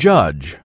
Judge.